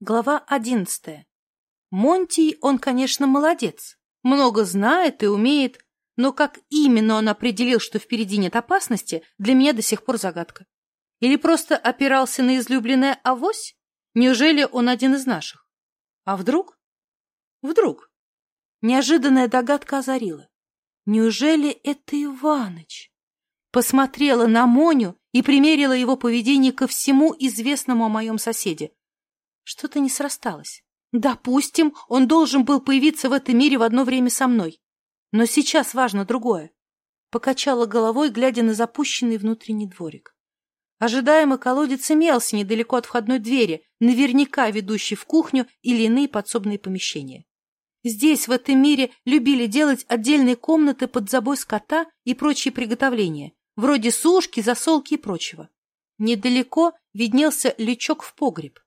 Глава одиннадцатая. Монтий, он, конечно, молодец. Много знает и умеет, но как именно он определил, что впереди нет опасности, для меня до сих пор загадка. Или просто опирался на излюбленное авось? Неужели он один из наших? А вдруг? Вдруг? Неожиданная догадка озарила. Неужели это Иваныч? Посмотрела на Моню и примерила его поведение ко всему известному о моем соседе. Что-то не срасталось. Допустим, он должен был появиться в этом мире в одно время со мной. Но сейчас важно другое. Покачала головой, глядя на запущенный внутренний дворик. Ожидаемо колодец имелся недалеко от входной двери, наверняка ведущей в кухню или иные подсобные помещения. Здесь, в этом мире, любили делать отдельные комнаты под забой скота и прочие приготовления, вроде сушки, засолки и прочего. Недалеко виднелся лючок в погреб.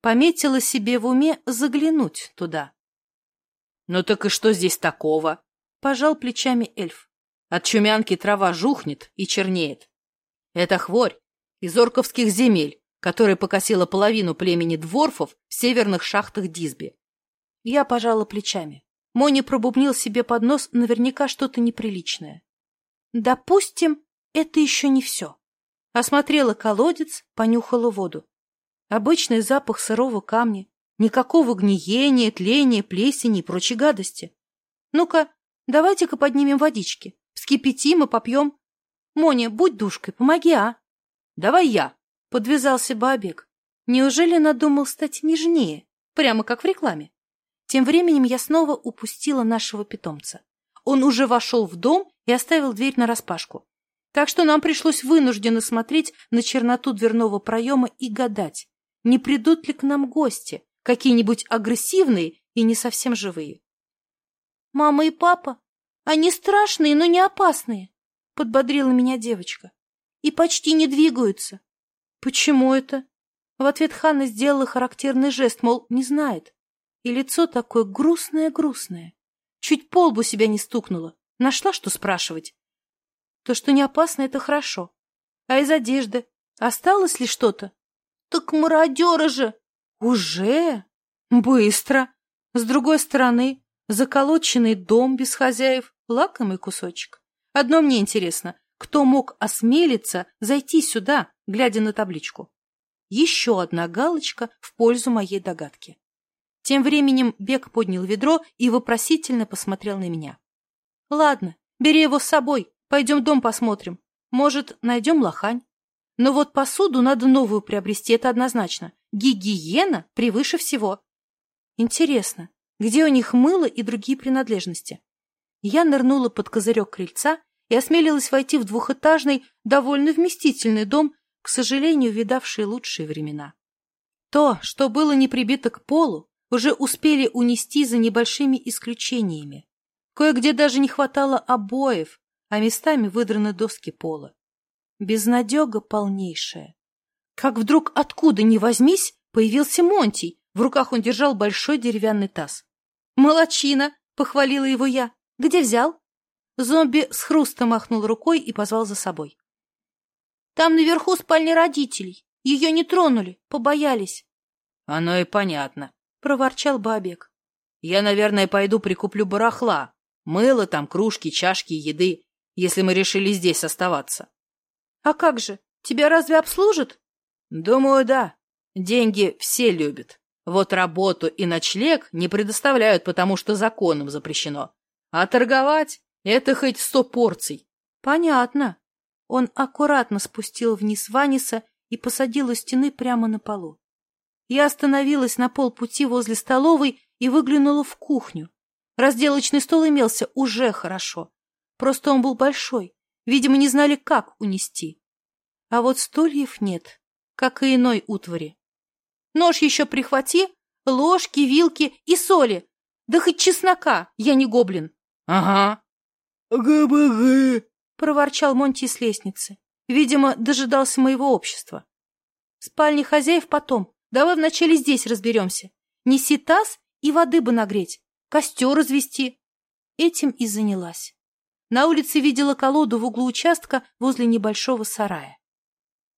пометила себе в уме заглянуть туда. «Ну так и что здесь такого?» — пожал плечами эльф. «От чумянки трава жухнет и чернеет. Это хворь из орковских земель, которая покосила половину племени дворфов в северных шахтах Дисби». Я пожала плечами. Мони пробубнил себе под нос наверняка что-то неприличное. «Допустим, это еще не все». Осмотрела колодец, понюхала воду. Обычный запах сырого камня, никакого гниения, тления, плесени и прочей гадости. Ну-ка, давайте-ка поднимем водички, вскипятим и попьем. Моня, будь душкой, помоги, а? Давай я, — подвязался бабек. Неужели надумал стать нежнее, прямо как в рекламе? Тем временем я снова упустила нашего питомца. Он уже вошел в дом и оставил дверь нараспашку. Так что нам пришлось вынужденно смотреть на черноту дверного проема и гадать, не придут ли к нам гости, какие-нибудь агрессивные и не совсем живые. «Мама и папа, они страшные, но не опасные», — подбодрила меня девочка и почти не двигаются. Почему это? В ответ Ханна сделала характерный жест, мол, не знает. И лицо такое грустное-грустное. Чуть по лбу себя не стукнула. Нашла, что спрашивать. То, что не опасно, это хорошо. А из одежды? Осталось ли что-то? Так мародеры же! Уже? Быстро. С другой стороны, заколоченный дом без хозяев, лакомый кусочек. Одно мне интересно, кто мог осмелиться зайти сюда, глядя на табличку? Еще одна галочка в пользу моей догадки. Тем временем Бек поднял ведро и вопросительно посмотрел на меня. — Ладно, бери его с собой, пойдем дом посмотрим. Может, найдем лохань? Но вот посуду надо новую приобрести, это однозначно. Гигиена превыше всего. Интересно, где у них мыло и другие принадлежности? Я нырнула под козырек крыльца и осмелилась войти в двухэтажный, довольно вместительный дом, к сожалению, видавший лучшие времена. То, что было не прибито к полу, уже успели унести за небольшими исключениями. Кое-где даже не хватало обоев, а местами выдраны доски пола безнадега полнейшая. Как вдруг откуда ни возьмись, появился Монтий. В руках он держал большой деревянный таз. «Молодчина!» — похвалила его я. «Где взял?» Зомби с хрустом махнул рукой и позвал за собой. «Там наверху спальня родителей. Ее не тронули, побоялись». «Оно и понятно», — проворчал Бабек. «Я, наверное, пойду прикуплю барахла. Мыло там, кружки, чашки, еды, если мы решили здесь оставаться». «А как же? Тебя разве обслужат?» «Думаю, да. Деньги все любят. Вот работу и ночлег не предоставляют, потому что законом запрещено. А торговать — это хоть сто порций». «Понятно». Он аккуратно спустил вниз Ваниса и посадил у стены прямо на полу. Я остановилась на полпути возле столовой и выглянула в кухню. Разделочный стол имелся уже хорошо. Просто он был большой, Видимо, не знали, как унести. А вот стульев нет, как и иной утвари. Нож еще прихвати, ложки, вилки и соли. Да хоть чеснока, я не гоблин. — Ага. — ГБГ, — проворчал Монти с лестницы. Видимо, дожидался моего общества. — Спальни хозяев потом. Давай вначале здесь разберемся. Неси таз и воды бы нагреть, костер развести. Этим и занялась. На улице видела колоду в углу участка возле небольшого сарая.